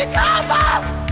Ik hou van.